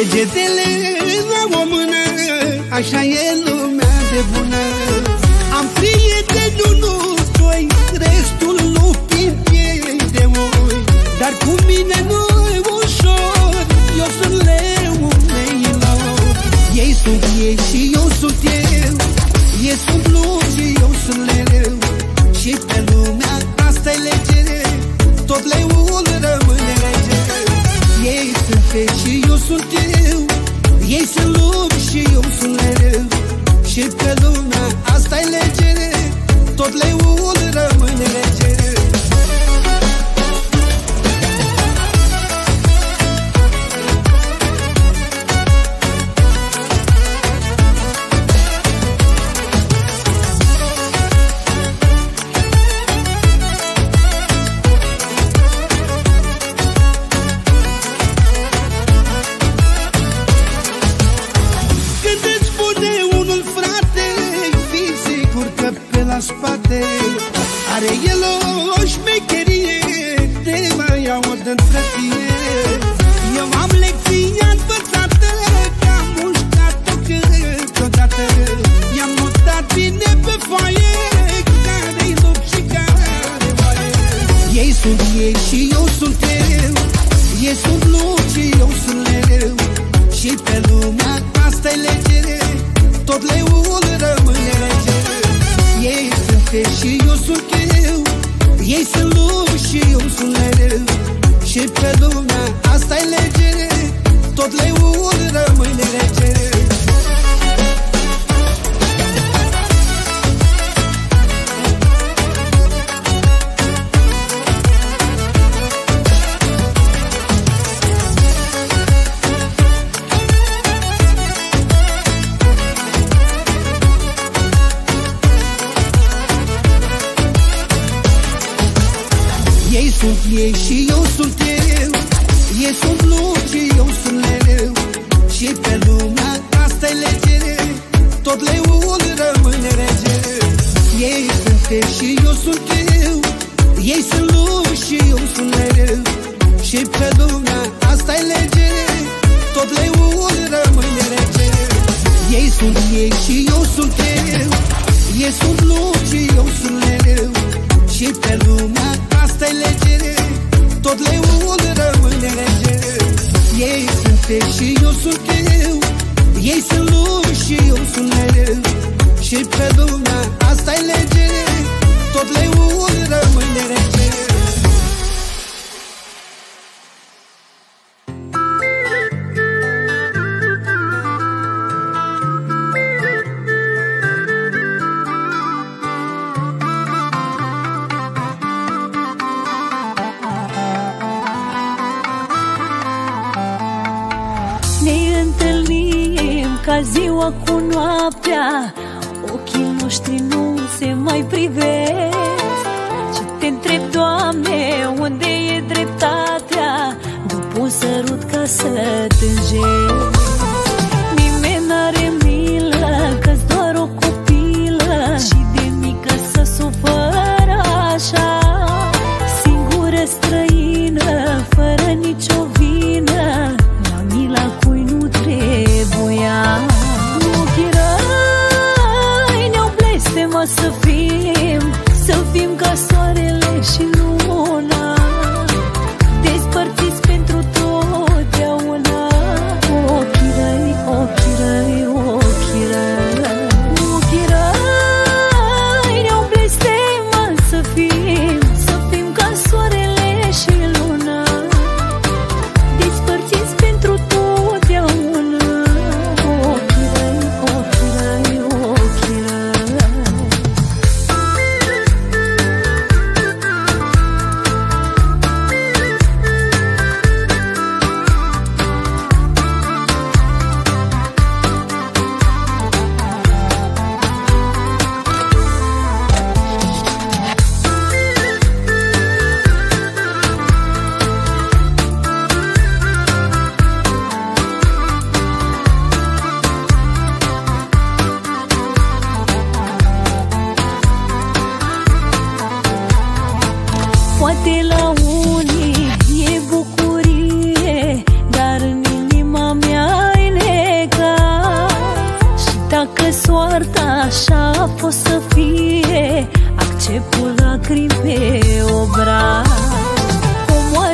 număr pe degetele Degetele la o mână Așa e lumea de bună. Am prieteni unul, doi Restul nu pimpie de oi. Dar cu mine nu asta e lege Tot leul rămâne rege Ei sunt ei și eu sunt eu Ei sunt lup și eu sunt leu Și pe lumea asta e lege Tot leul sunt ei și eu sunt eu. Ei sunt luni și eu sunt leu. Și pe lumea asta e lege. Tot leul rămâne rege. Ei sunt ei și eu sunt eu. Ei sunt luni și eu sunt leu. Și pe lumea asta e lege. Tot leul rămâne rege. Ei sunt ei și eu sunt eu. Ei sunt luni și eu sunt leu. Și pe lumea asta e lege. Tot leul rămâne rege. Ei sunt ei și eu sunt eu. Ei sunt luni și eu sunt leu Și pe lumea asta e lege. Tot leul rămâne rege ziua cu noaptea Ochii noștri nu se mai privesc. Și te întreb, Doamne, unde e dreptatea? După un sărut ca să tânjesc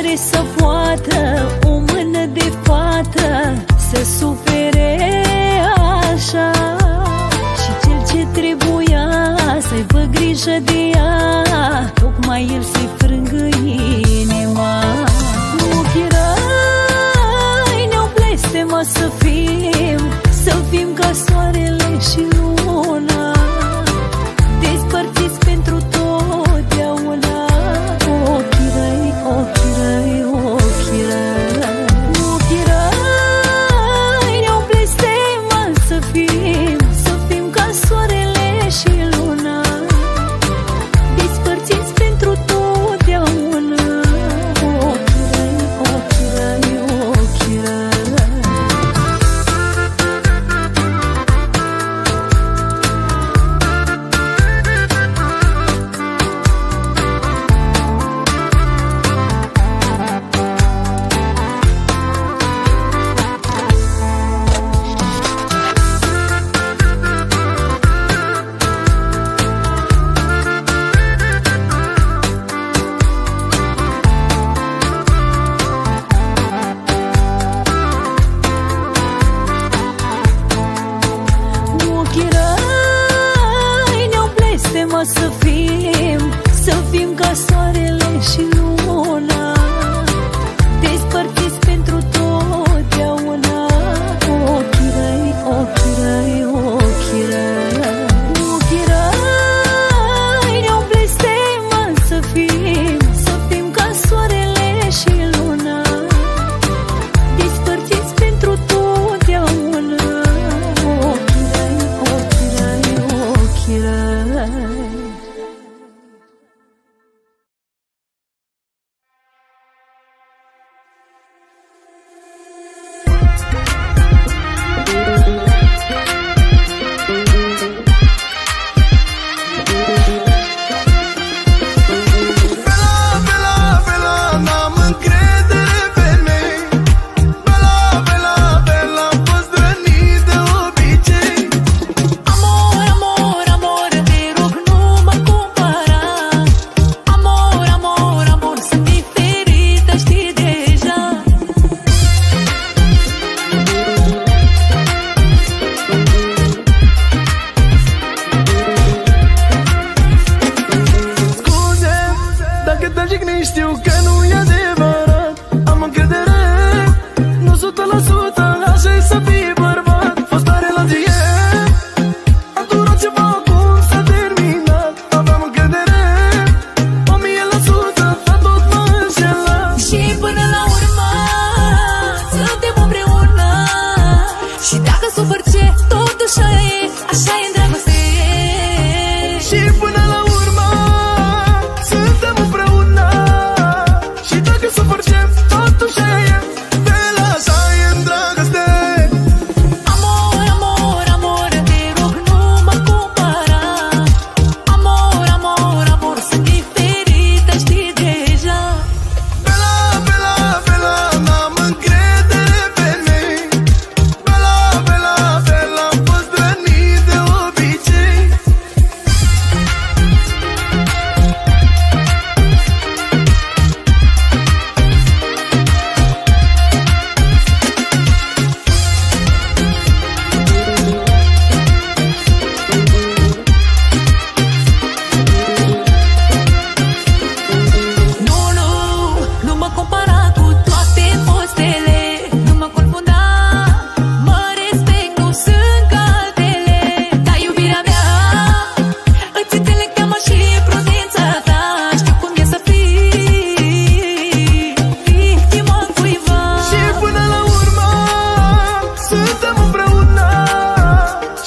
care să poată O mână de fată Să sufere așa. Și cel ce trebuia Să-i vă grijă de ea Tocmai el se frângă inima. Nu chirai, ne-o blestema să fie soirée Tudo todo já é, ainda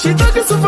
She Și dacă sunt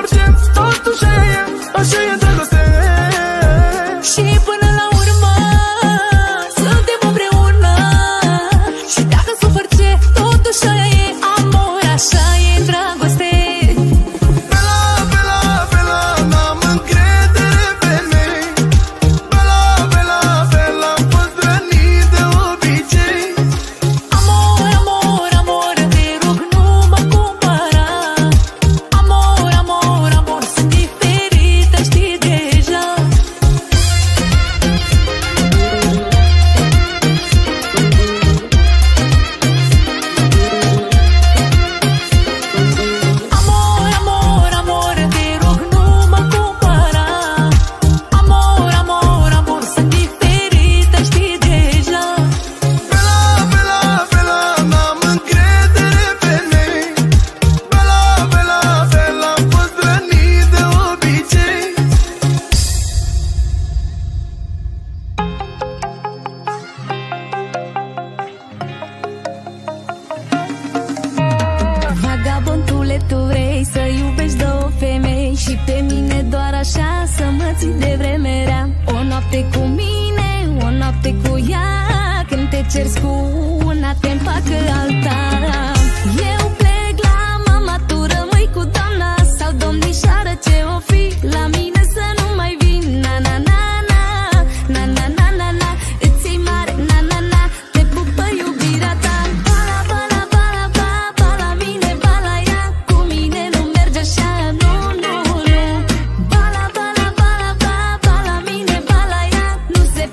Și pe mine doar așa să mă ții de vremerea O noapte cu mine, o noapte cu ea Când te cerți cu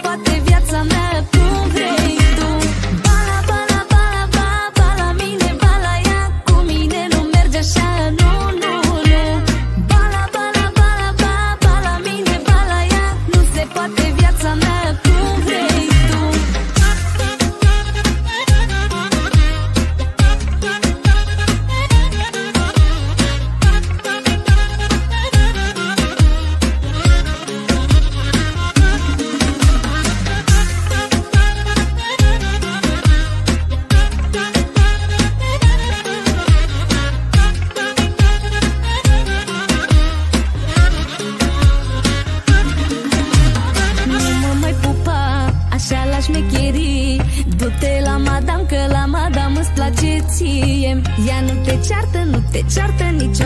cuatro ceartă, nu te ceartă nici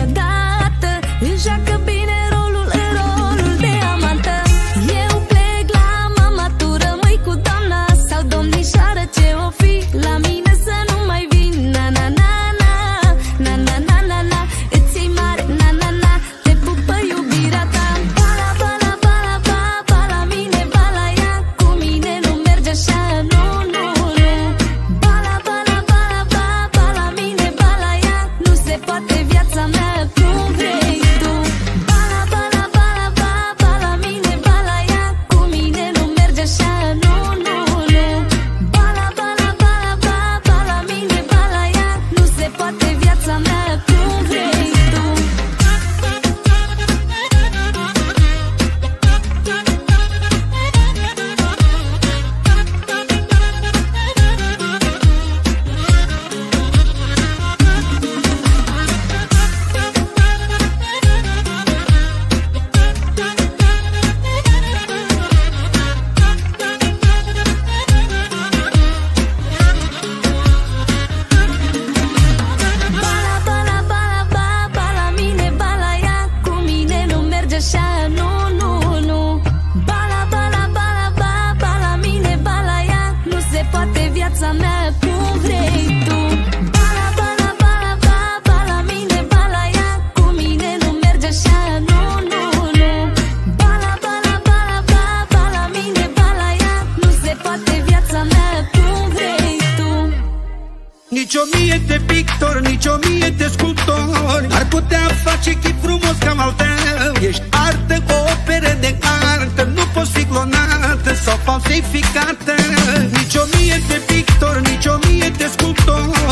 mie de pictor, nici o mie de sculptor. Ar putea face chip frumos cam al tău Ești artă, o operă de artă Nu poți fi clonată sau falsificată Nici o mie de pictor, nici o mie de sculptor.